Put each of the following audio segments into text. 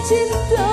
saja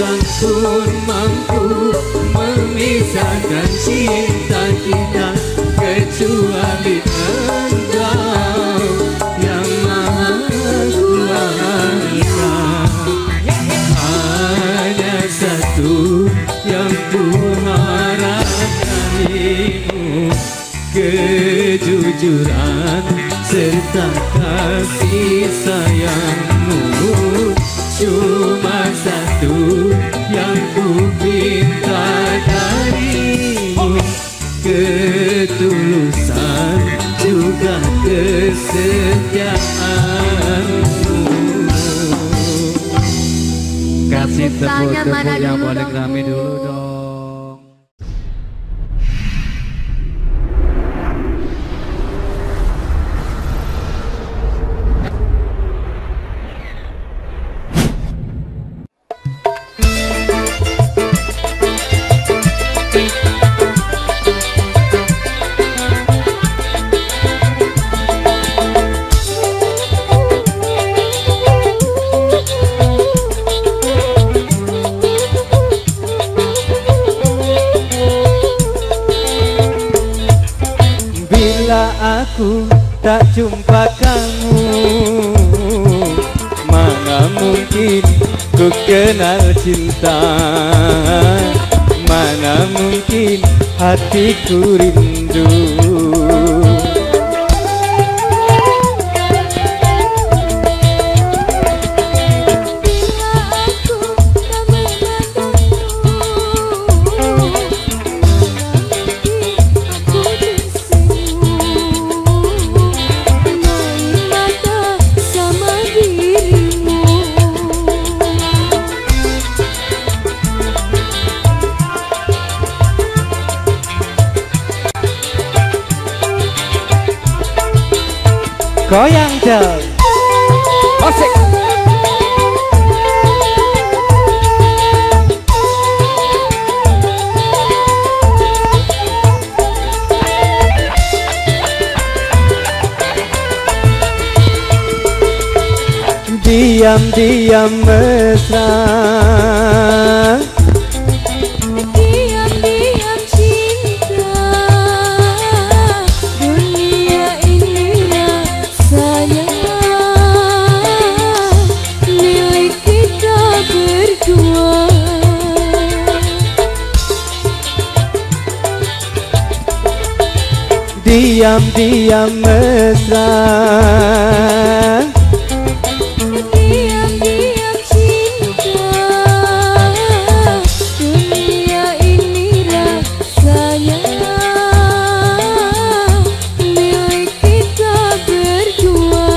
seorang pun mampu memisahkan cinta kita Kecuali Tepuk-tepuk mana yang dulu dong, dulu dong Diam-diam mesra. Diam-diam cinta Dunia ini rasanya Milik kita berdua.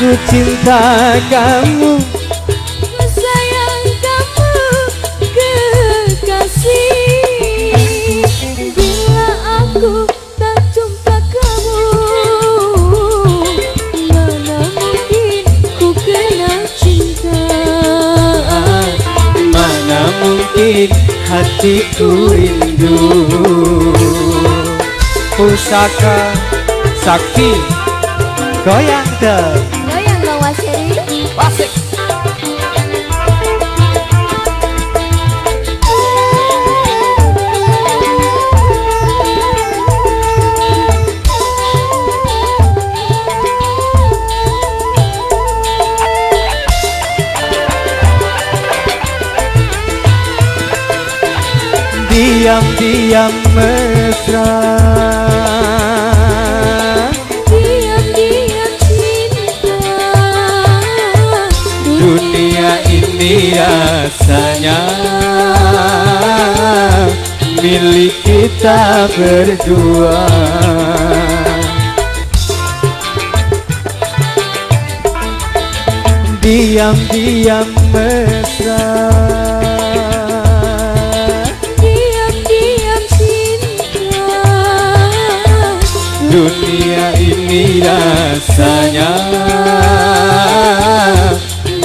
Ku cinta kamu hatiku rindu. Pusaka sakti Goyang dong Goyang dong Wasiri. Asik. Diam-diam mesra. Diam-diam cinta. Dunia ini rasanya Milik kita berdua. Diam-diam mesra Ini rasanya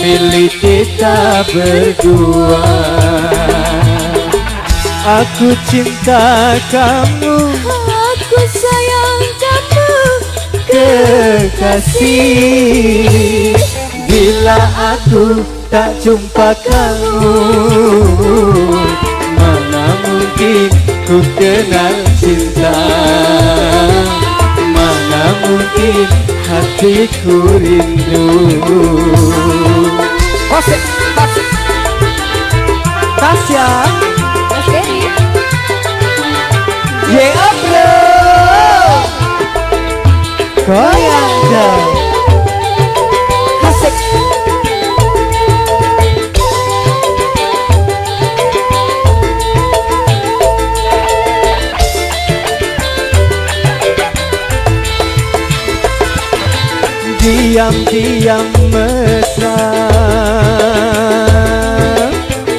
Milik kita berdua. Aku cinta kamu Aku sayang kamu kekasih. Bila aku tak jumpa kamu Mana mungkin ku kenal cinta Mungkin hatiku rindu. Asik. Tasya Mas Dery Ye upload Goyang dong Diam-diam mesra.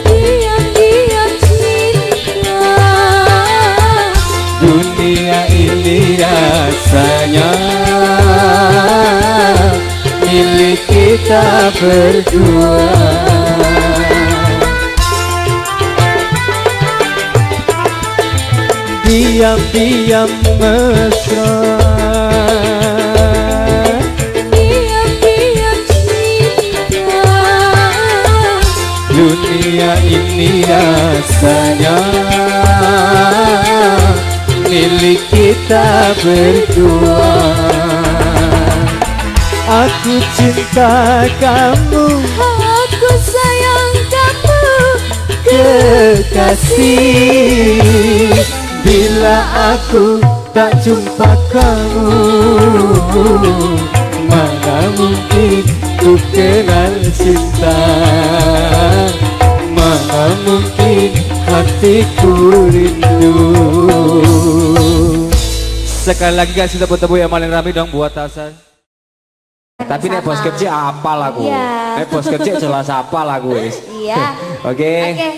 Diam-diam cinta Dunia ini rasanya Milik kita berdua. Diam-diam mesra Dunia ini rasanya. Milik kita berdua. Aku cinta kamu. Aku sayang kamu. Kekasih. Bila aku tak jumpa kamu Mana mungkin ku kenal cinta Mana mungkin hatiku rindu Sekali lagi guys kita bertemu yang paling rame dong buat Tasan. Tapi nek bos kecil apa lagu? Iya. Nek bos kecil jelas apa lagu wis. Iya. Oke. Oke.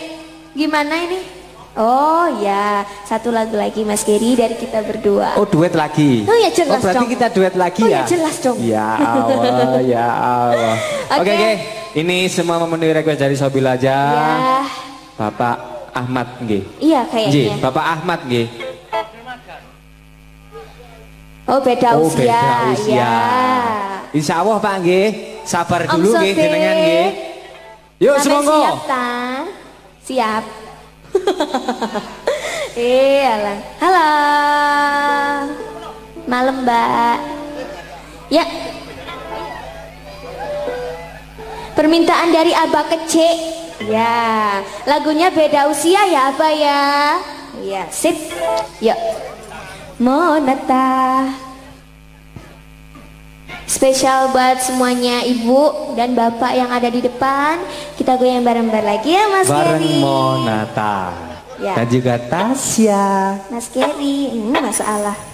Gimana ini? Oh ya, satu lagu lagi Mas Geri dari kita berdua. Oh duet lagi. Oh, ya jelas Oh berarti dong. kita duet lagi Oh, ya? ya jelas dong. Ya Allah, ya Allah. Oke Oke. oke. Ini semua memenuhi request dari Sobil aja. Ya, Bapak Ahmad nggih. iya kayaknya. Bapak Ahmad nggih. Oh beda Oh usia. beda usia. Ya. Insya Allah Pak nggih. Sabar dulu nggih Sobe. jenengan nggih. Yuk semonggo. Siap tan? Siap. eh, alah. Halo. Malam Mbak. Ya. Permintaan dari Abah Kecik. Ya, lagunya beda usia ya Abah ya. Ya, sip. Yuk. Monata. Spesial buat semuanya ibu dan bapak yang ada di depan. Kita goyang bareng-bareng lagi ya Mas Bareng Geri. Monata. Ya. Dan juga Tasya. Mas Geri, hmm, masalah.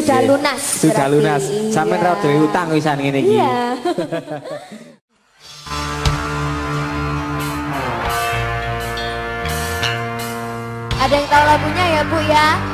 Sudah okay. lunas. Sudah berarti. lunas. Sampai iya. rawat utang wisan ngene iki. Iya. Ada yang tahu lagunya ya Bu ya?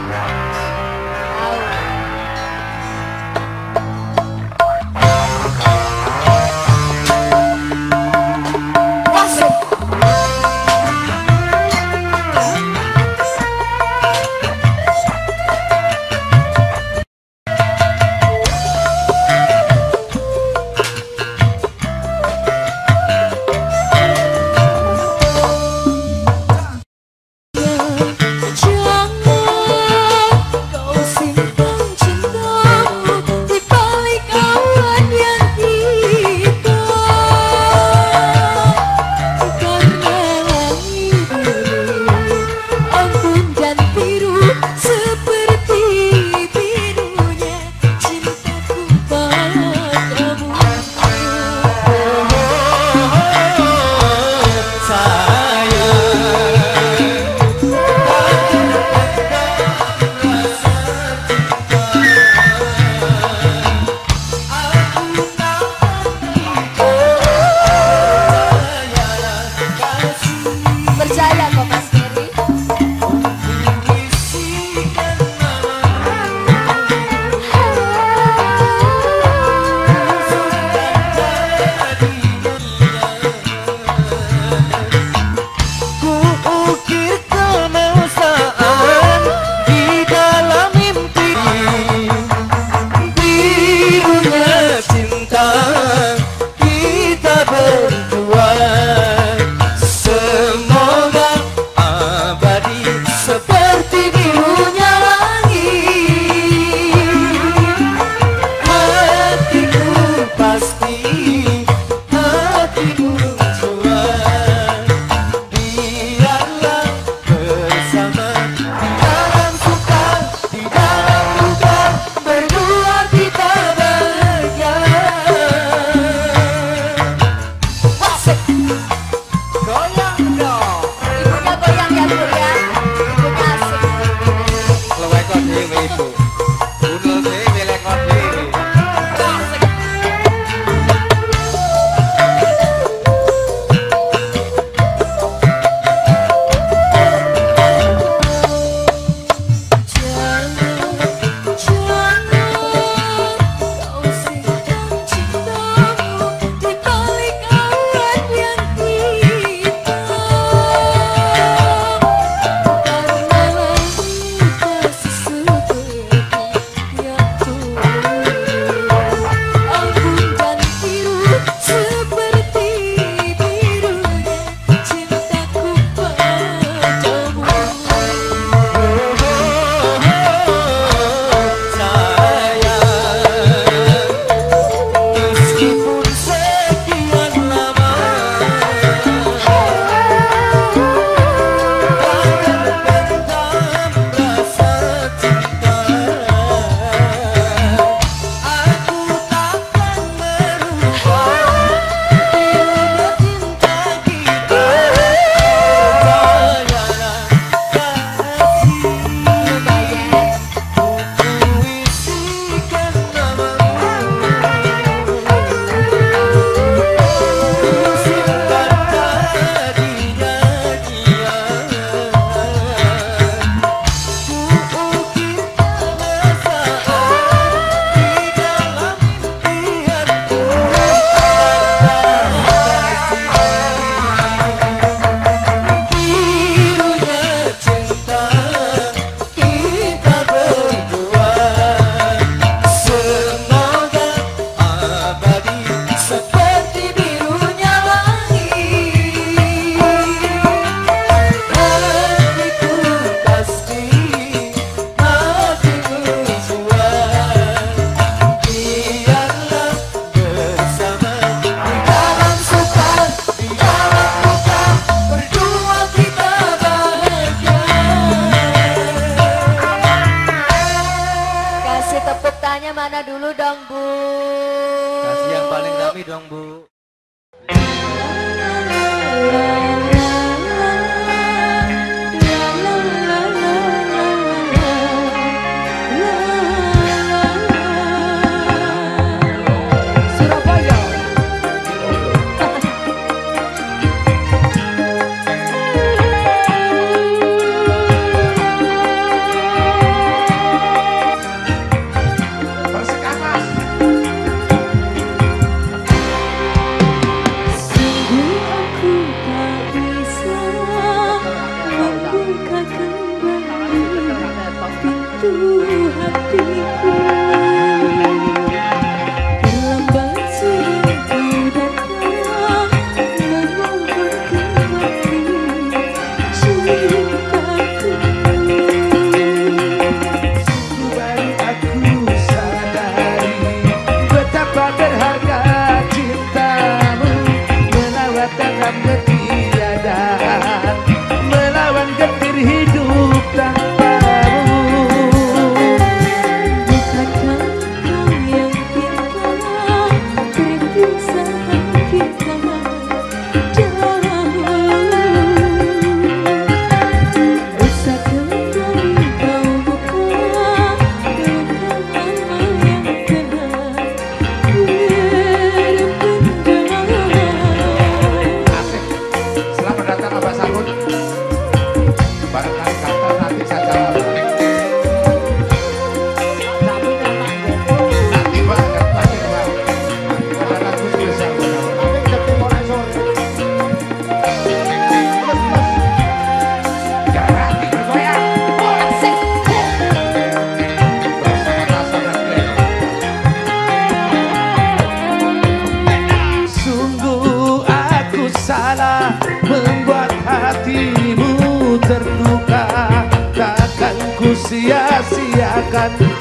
I'm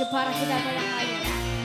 Jepara kita goyang lagi.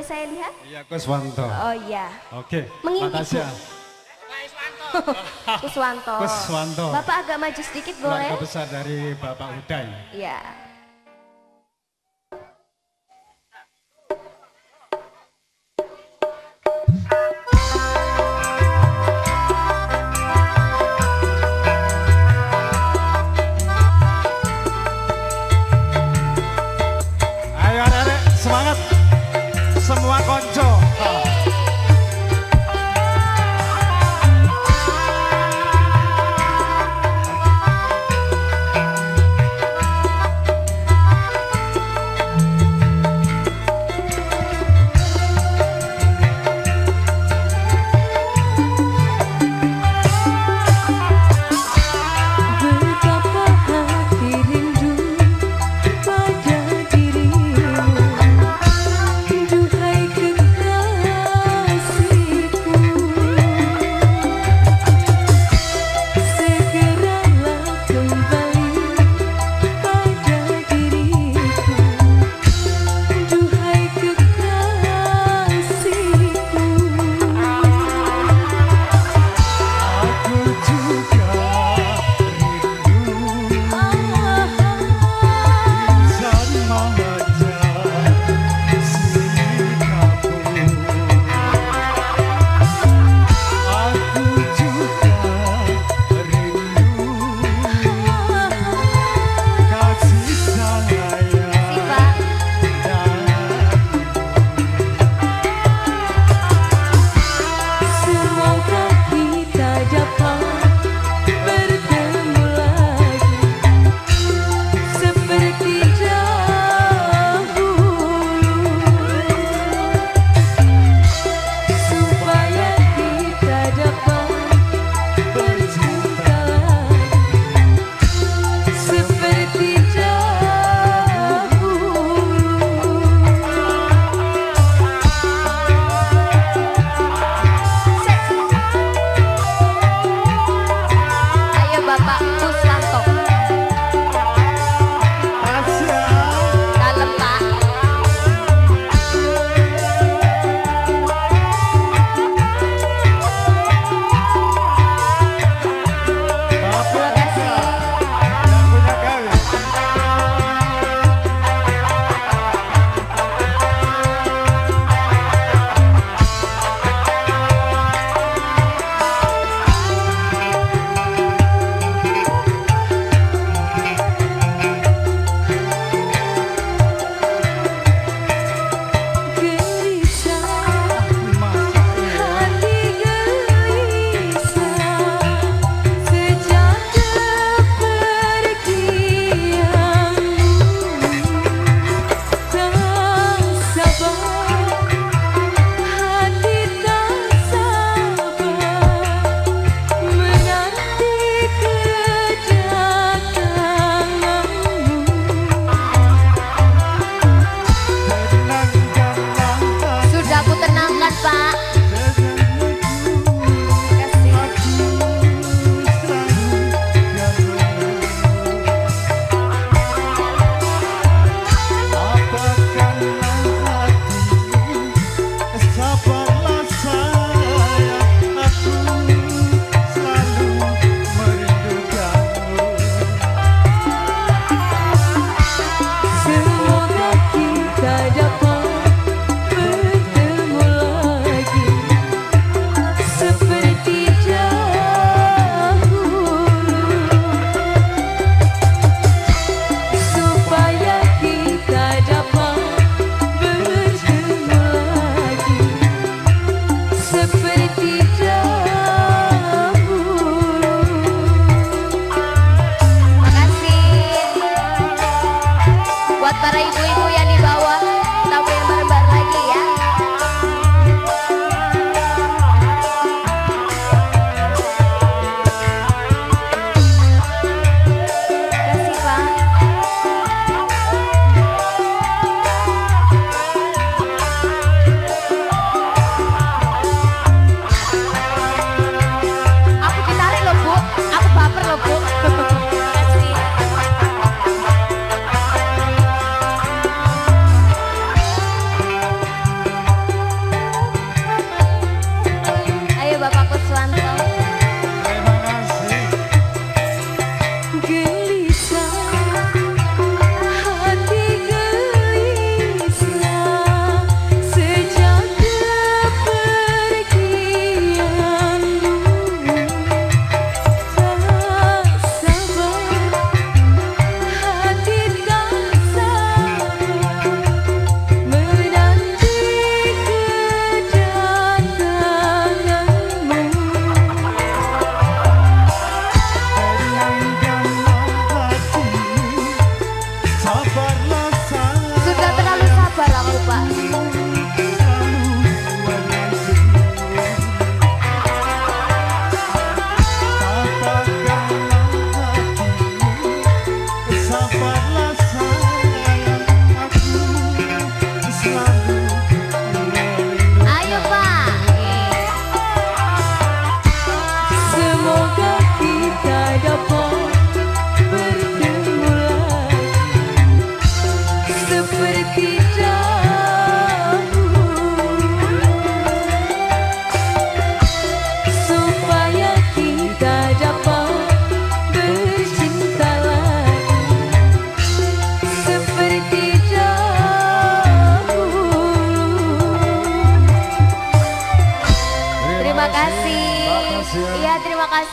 boleh saya lihat? Iya, Kuswanto. Oh iya. Oke. Mengintip. Makasih. Ya. Kuswanto. Kuswanto. Bapak agak maju sedikit boleh? Keluarga besar dari Bapak Uday. Iya.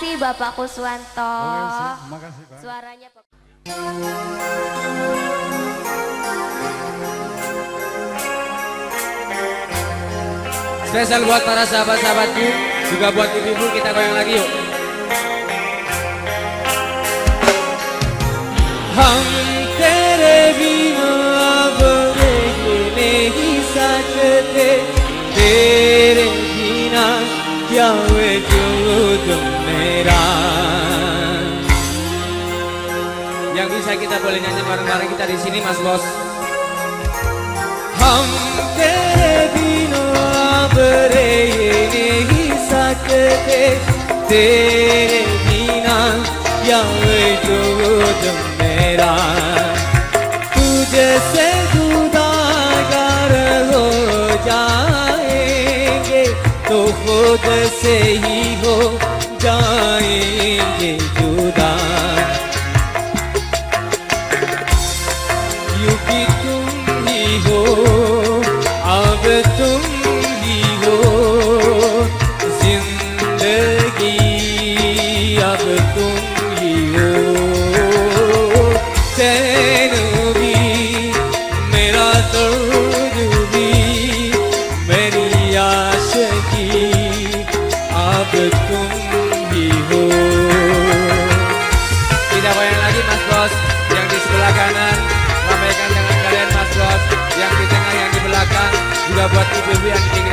kasih Bapak Kuswanto. Terima kasih, Pak. Suaranya Spesial buat para sahabat-sahabatku, juga buat ibu-ibu kita goyang lagi yuk. Hang tere bina berege nehi sakte tere bina kya merah yang bisa kita boleh nyanyi bareng-bareng kita di sini Mas Bos. Hamke bino abre ne hi sakte tere bina ya wujud mera tujhe se dudagar ho jaayenge जाएँगे जुदा। Sebastián en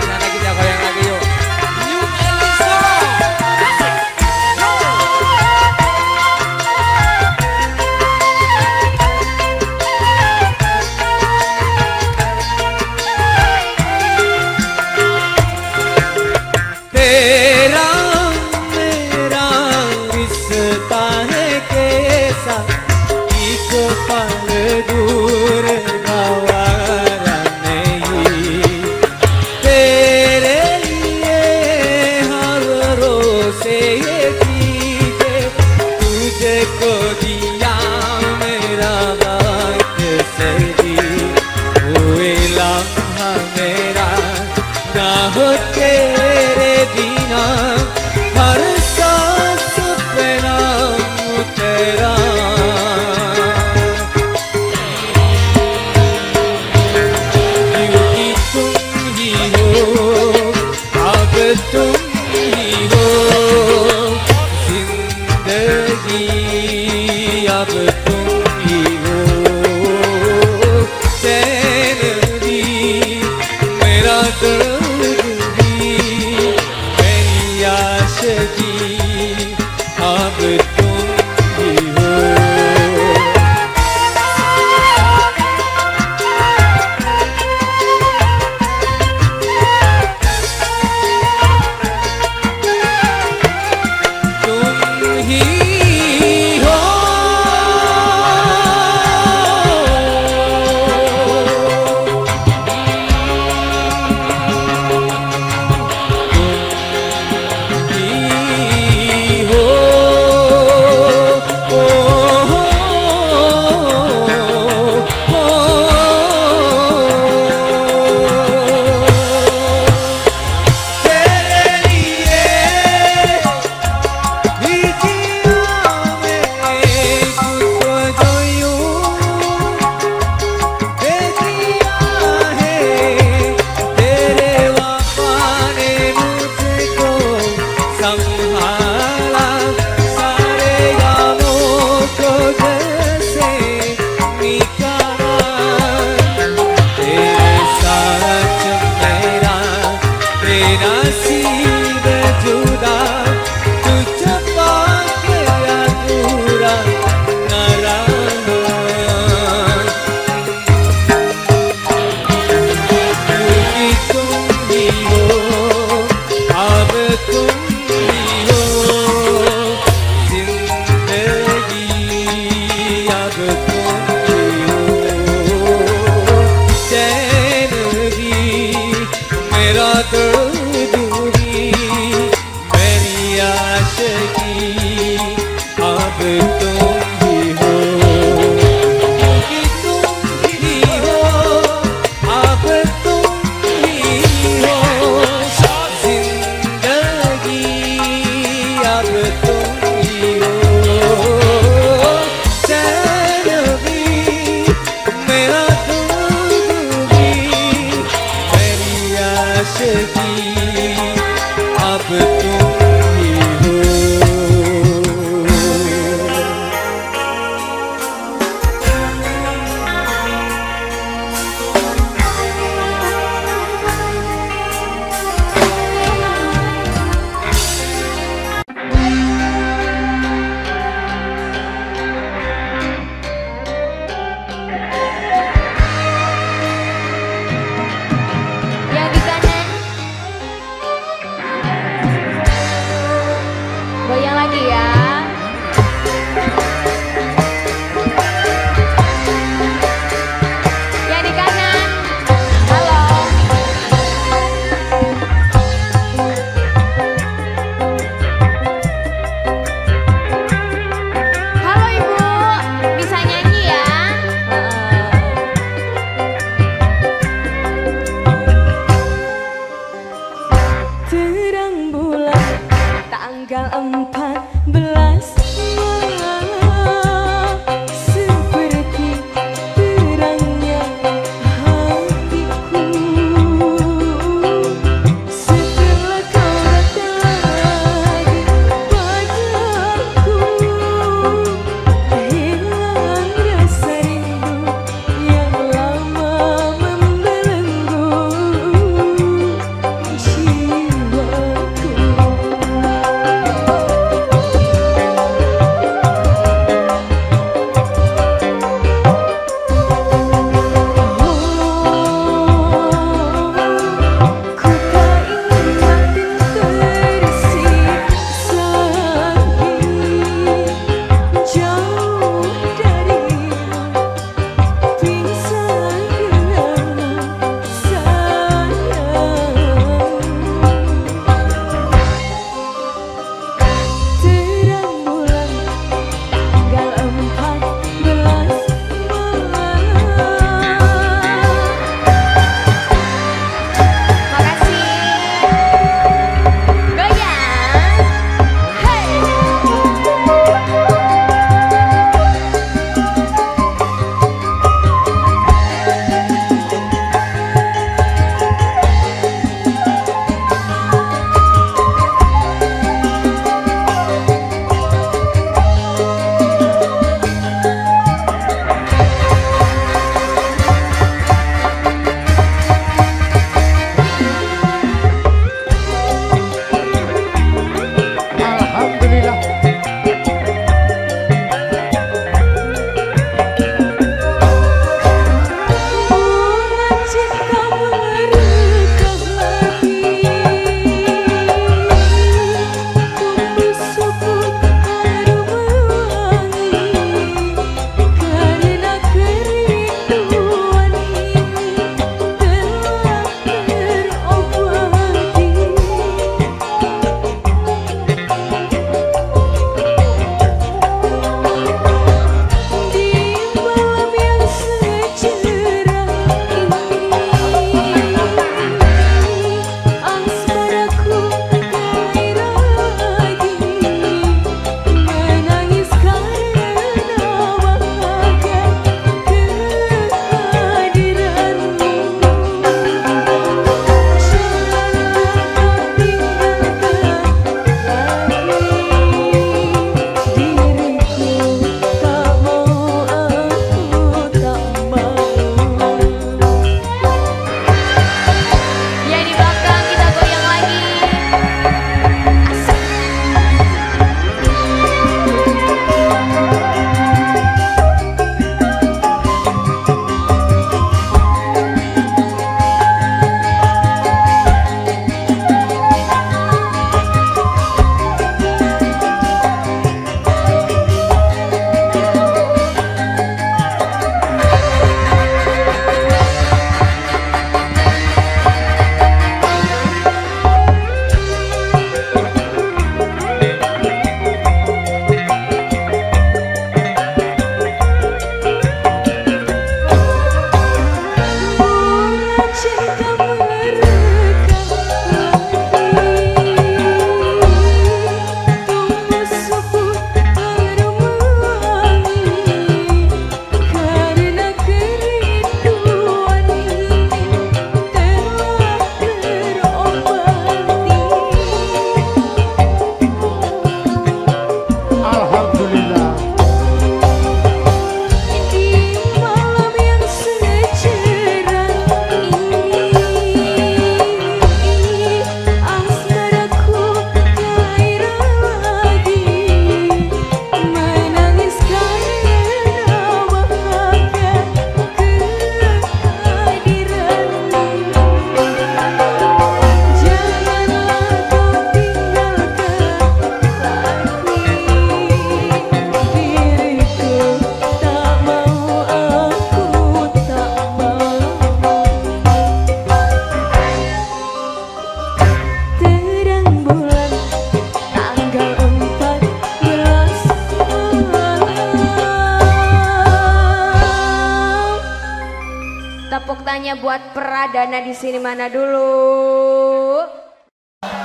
sini mana dulu?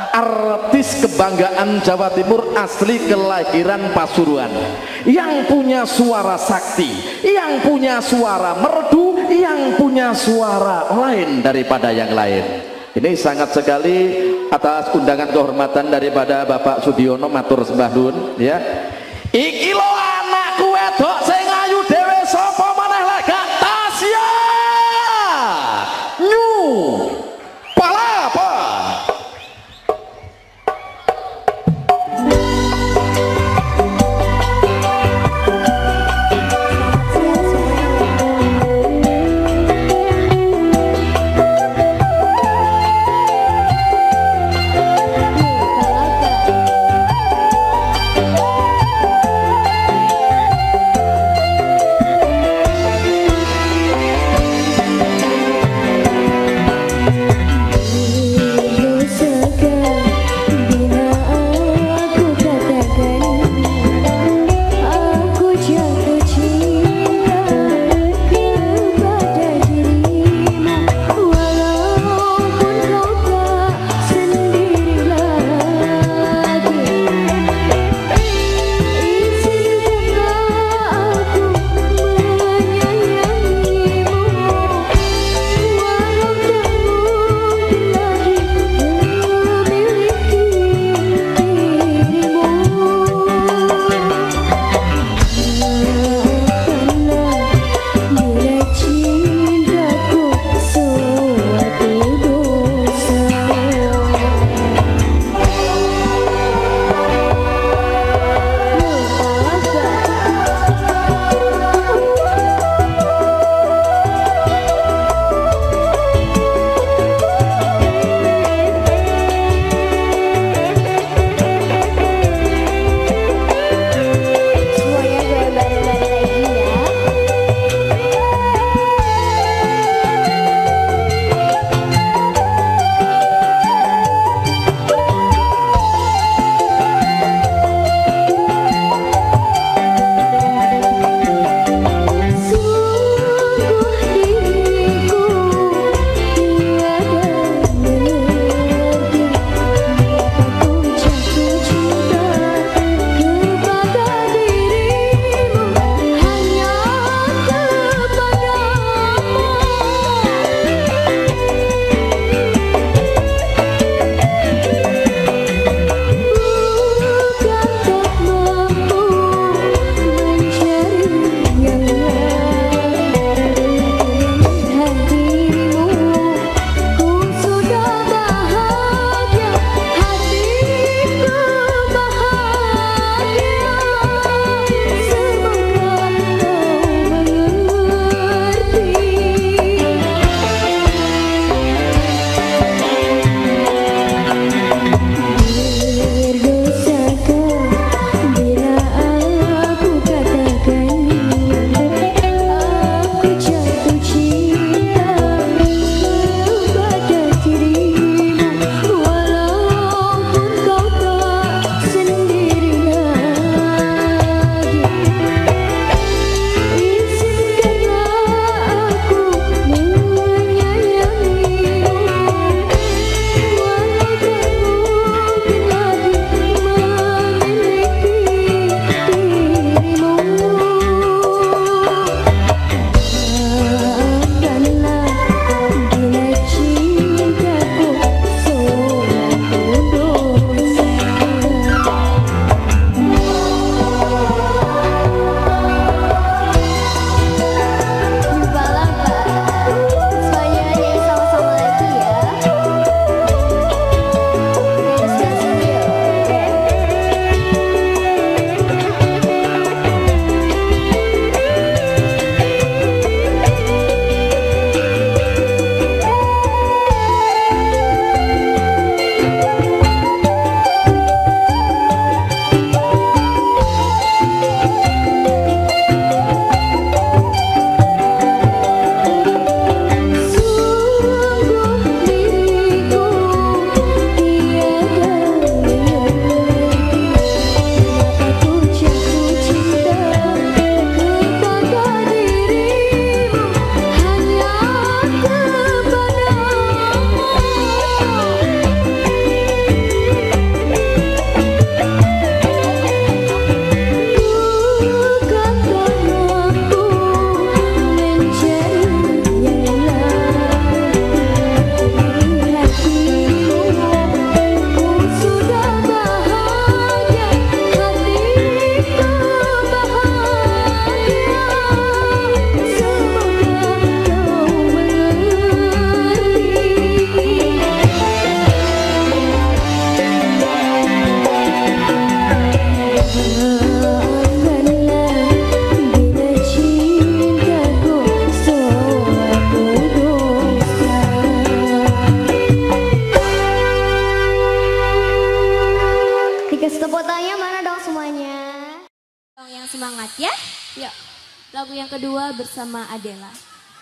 artis kebanggaan Jawa Timur asli kelahiran Pasuruan. Yang punya suara sakti yang punya suara merdu yang punya suara lain daripada yang lain. Ini sangat sekali atas undangan kehormatan daripada Bapak Sudiono matur sembah nun ya. Iki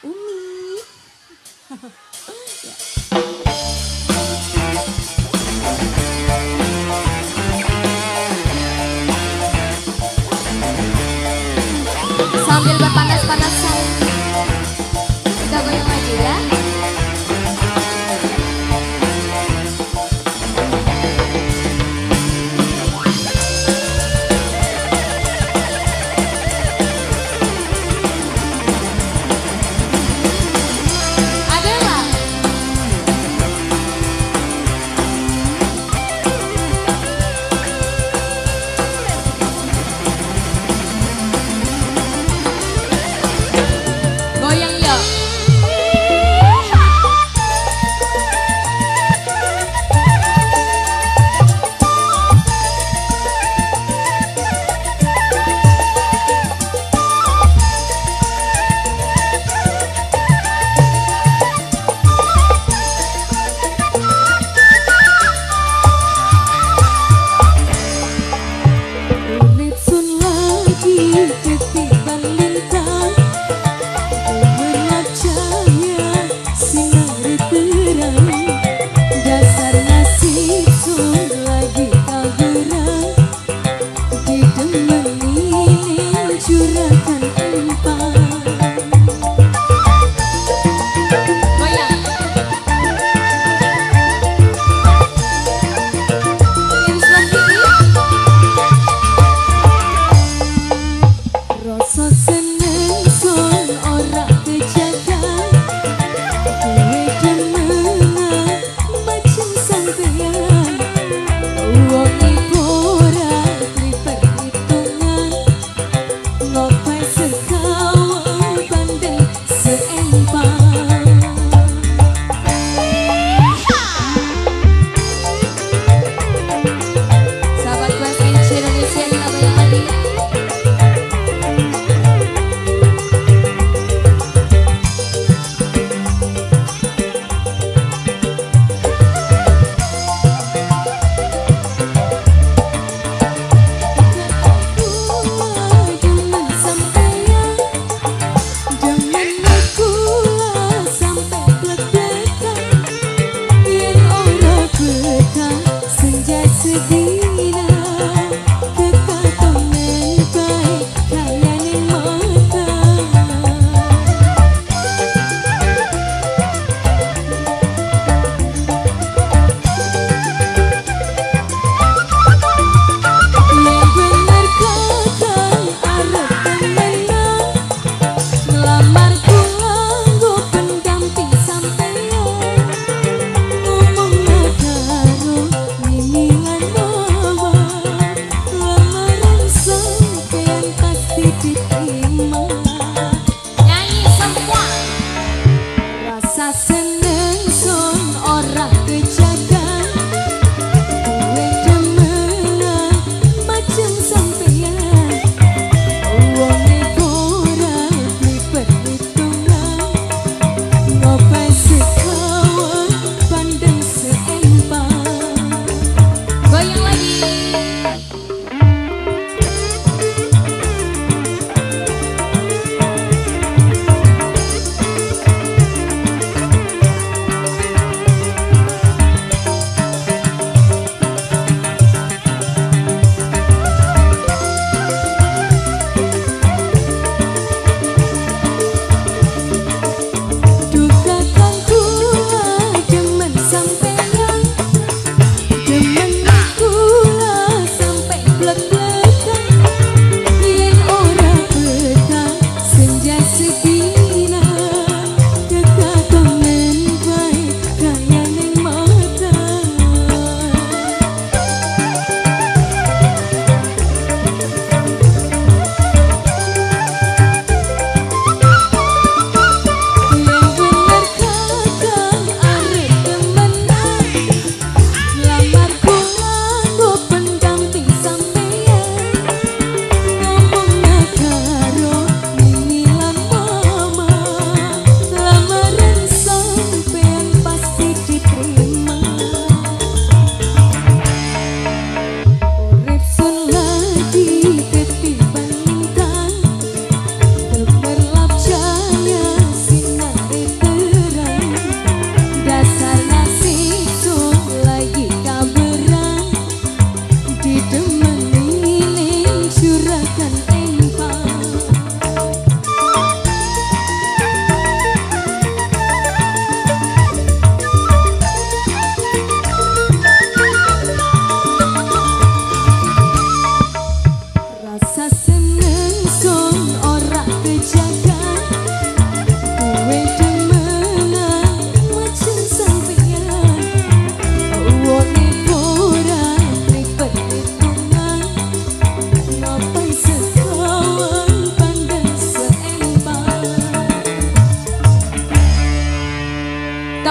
Umi. Ya. Sambil berpanas-panasan.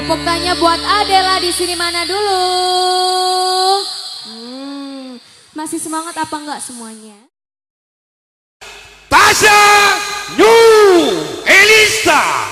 Tepuk tangannya buat Adela di sini mana dulu? Hmm, masih semangat apa enggak semuanya? Tasha New Elisa.